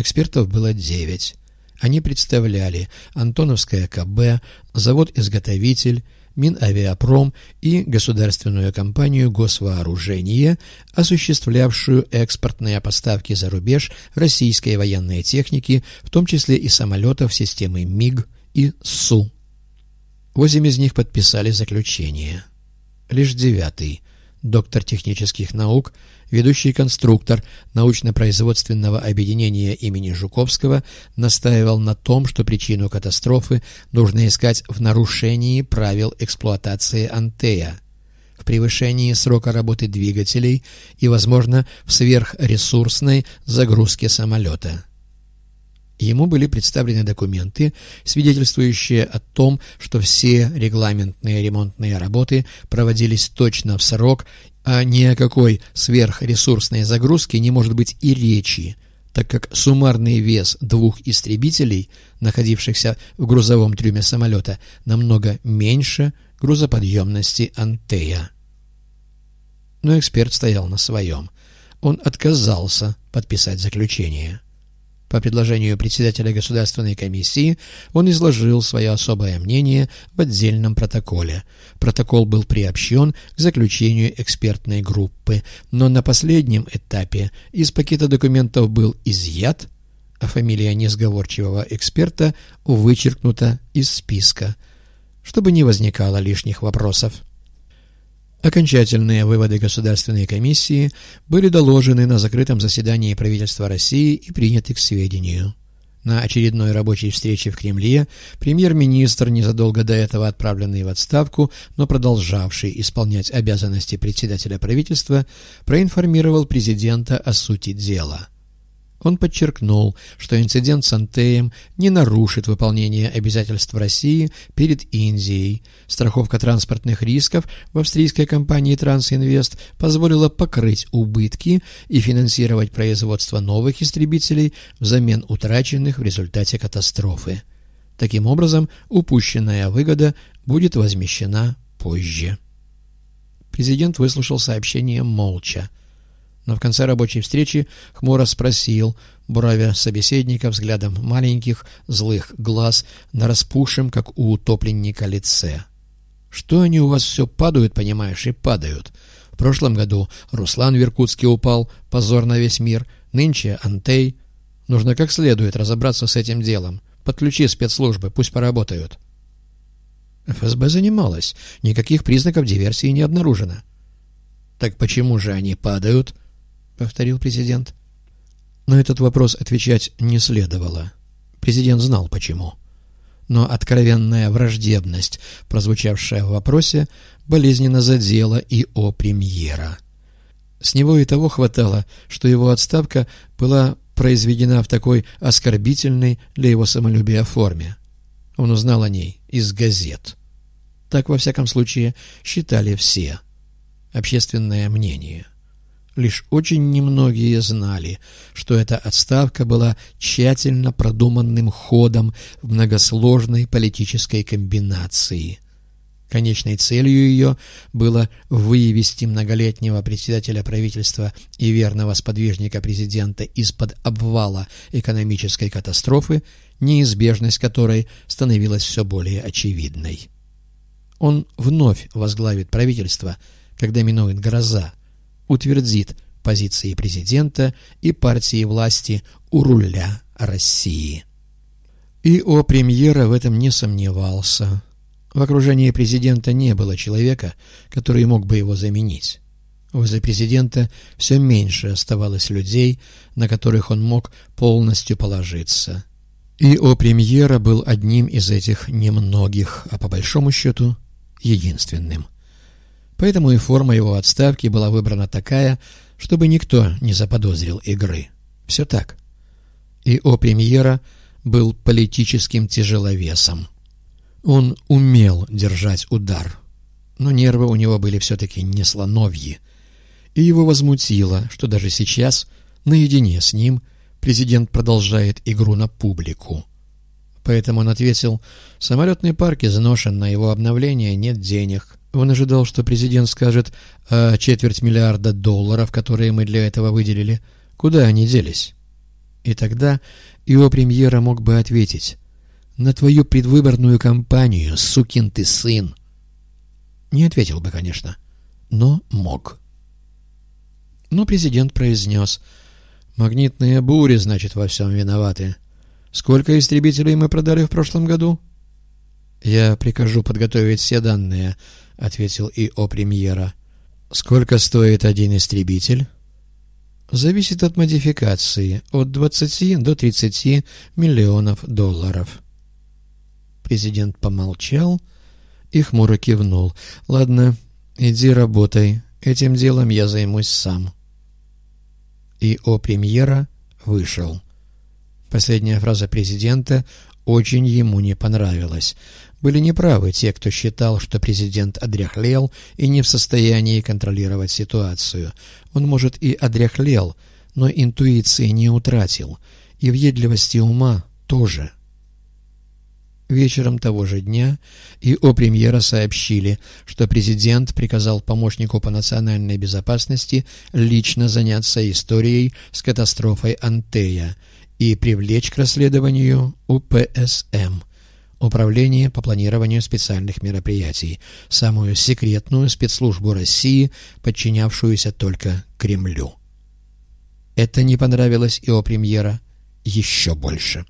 Экспертов было девять. Они представляли Антоновское КБ, завод-изготовитель, Минавиапром и государственную компанию «Госвооружение», осуществлявшую экспортные поставки за рубеж российской военной техники, в том числе и самолетов системы МиГ и СУ. Восемь из них подписали заключение. Лишь девятый, доктор технических наук, ведущий конструктор научно-производственного объединения имени Жуковского, настаивал на том, что причину катастрофы нужно искать в нарушении правил эксплуатации Антея, в превышении срока работы двигателей и, возможно, в сверхресурсной загрузке самолета. Ему были представлены документы, свидетельствующие о том, что все регламентные ремонтные работы проводились точно в срок, а ни о какой сверхресурсной загрузке не может быть и речи, так как суммарный вес двух истребителей, находившихся в грузовом трюме самолета, намного меньше грузоподъемности «Антея». Но эксперт стоял на своем. Он отказался подписать заключение. По предложению председателя Государственной комиссии он изложил свое особое мнение в отдельном протоколе. Протокол был приобщен к заключению экспертной группы, но на последнем этапе из пакета документов был изъят, а фамилия несговорчивого эксперта вычеркнута из списка, чтобы не возникало лишних вопросов. Окончательные выводы Государственной комиссии были доложены на закрытом заседании правительства России и приняты к сведению. На очередной рабочей встрече в Кремле премьер-министр, незадолго до этого отправленный в отставку, но продолжавший исполнять обязанности председателя правительства, проинформировал президента о сути дела – он подчеркнул, что инцидент с Антеем не нарушит выполнение обязательств России перед Индией. Страховка транспортных рисков в австрийской компании «Трансинвест» позволила покрыть убытки и финансировать производство новых истребителей взамен утраченных в результате катастрофы. Таким образом, упущенная выгода будет возмещена позже. Президент выслушал сообщение молча но в конце рабочей встречи хмуро спросил, буравя собеседника взглядом маленьких злых глаз на распухшем, как у утопленника, лице. «Что они у вас все падают, понимаешь, и падают? В прошлом году Руслан в Иркутске упал, позор на весь мир, нынче Антей. Нужно как следует разобраться с этим делом. Подключи спецслужбы, пусть поработают». ФСБ занималась, никаких признаков диверсии не обнаружено. «Так почему же они падают?» Повторил президент. На этот вопрос отвечать не следовало. Президент знал почему. Но откровенная враждебность, прозвучавшая в вопросе, болезненно задела и о премьера. С него и того хватало, что его отставка была произведена в такой оскорбительной для его самолюбия форме. Он узнал о ней из газет. Так, во всяком случае, считали все. Общественное мнение. Лишь очень немногие знали, что эта отставка была тщательно продуманным ходом в многосложной политической комбинации. Конечной целью ее было вывести многолетнего председателя правительства и верного сподвижника президента из-под обвала экономической катастрофы, неизбежность которой становилась все более очевидной. Он вновь возглавит правительство, когда минует гроза, утвердит позиции президента и партии власти у руля России. И о премьера в этом не сомневался. В окружении президента не было человека, который мог бы его заменить. Возле президента все меньше оставалось людей, на которых он мог полностью положиться. И о премьера был одним из этих немногих, а по большому счету единственным. Поэтому и форма его отставки была выбрана такая, чтобы никто не заподозрил игры. Все так. И о премьера был политическим тяжеловесом. Он умел держать удар, но нервы у него были все-таки не слоновьи. И его возмутило, что даже сейчас, наедине с ним, президент продолжает игру на публику. Поэтому он ответил, самолетный парк изношен, на его обновление нет денег. Он ожидал, что президент скажет о четверть миллиарда долларов, которые мы для этого выделили. Куда они делись? И тогда его премьера мог бы ответить «На твою предвыборную кампанию, сукин ты сын!» Не ответил бы, конечно, но мог. Но президент произнес «Магнитные бури, значит, во всем виноваты. Сколько истребителей мы продали в прошлом году?» «Я прикажу подготовить все данные», — ответил и о премьера. «Сколько стоит один истребитель?» «Зависит от модификации, от 20 до 30 миллионов долларов». Президент помолчал и хмуро кивнул. «Ладно, иди работай, этим делом я займусь сам». И о премьера вышел. Последняя фраза президента очень ему не понравилась. Были неправы те, кто считал, что президент одряхлел и не в состоянии контролировать ситуацию. Он, может, и одряхлел, но интуиции не утратил, и въедливости ума тоже. Вечером того же дня и о премьера сообщили, что президент приказал помощнику по национальной безопасности лично заняться историей с катастрофой Антея и привлечь к расследованию УПСМ – Управление по планированию специальных мероприятий, самую секретную спецслужбу России, подчинявшуюся только Кремлю. Это не понравилось и о премьера еще больше.